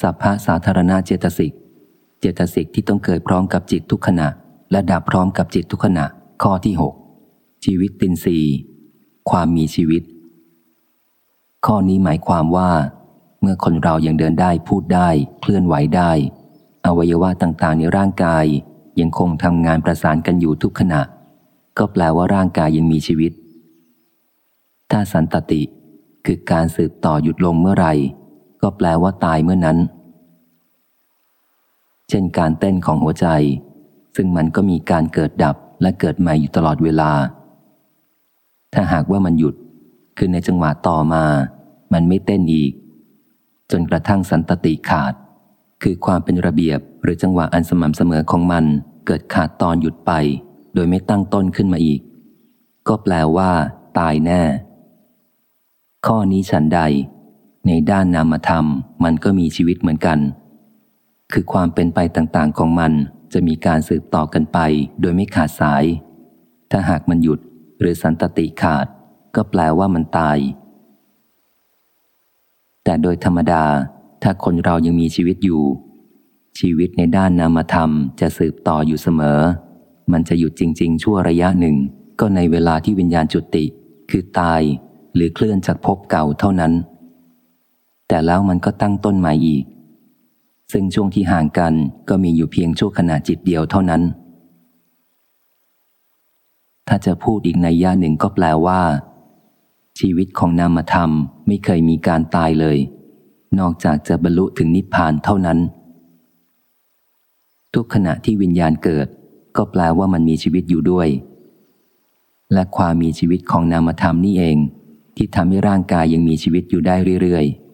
สัพพะสาธารณาเจตสิก เจตสิกที่ต้องเกิดพร้อมกับจิตทุกขณะ และดับพร้อมกับจิตทุกขณะ ข้อที่หกชีวิตตินรีความมีชีวิต ข้อนี้หมายความว่า เมื่อคนเรายังเดินได้พูดได้ เคลื่อนไหวได้ อวัยวะต่างๆในร่างกาย ยังคงทำงานประสานกันอยู่ทุกขณะ ก็แปลว่าร่างกายยังมีชีวิต ถ้าสันตติคือการสืบต่อหยุดลงเมื่อไหร่ ก็แปลว่าตายเมื่อนั้น เช่นการเต้นของหัวใจ ซึ่งมันก็มีการเกิดดับและเกิดใหม่อยู่ตลอดเวลา ถ้าหากว่ามันหยุด คือในจังหวะต่อมา มันไม่เต้นอีก จนกระทั่งสันตติขาด คือความเป็นระเบียบหรือจังหวะอันสม่ำเสมอของมัน เกิดขาดตอนหยุดไป โดยไม่ตั้งต้นขึ้นมาอีก ก็แปลว่า ตายแน่ ข้อนี้ฉันใด ในด้านนามธรรมมันก็มีชีวิตเหมือนกัน คือความเป็นไปต่างๆของมันจะมีการสืบต่อกันไป โดยไม่ขาดสาย ถ้าหากมันหยุดหรือสันตติขาด ก็แปลว่ามันตาย แต่โดยธรรมดา ถ้าคนเรายังมีชีวิตอยู่ ชีวิตในด้านนามธรรมจะสืบต่ออยู่เสมอ มันจะหยุดจริง ๆ ชั่วระยะหนึ่ง ก็ในเวลาที่วิญญาณจุติ คือตาย หรือเคลื่อนจากภพเก่าเท่านั้น แต่แล้วมันก็ตั้งต้นใหม่อีก ซึ่งช่วงที่ห่างกันก็มีอยู่เพียงชั่วขณะจิตเดียวเท่านั้น ถ้าจะพูดอีกในย่าหนึ่งก็แปลว่า ชีวิตของนามธรรมไม่เคยมีการตายเลย นอกจากจะบรรลุถึงนิพพานเท่านั้น ทุกขณะที่วิญญาณเกิด ก็แปลว่ามันมีชีวิตอยู่ด้วย และความมีชีวิตของนามธรรมนี่เอง ที่ทำให้ร่างกายยังมีชีวิตอยู่ได้เรื่อยๆ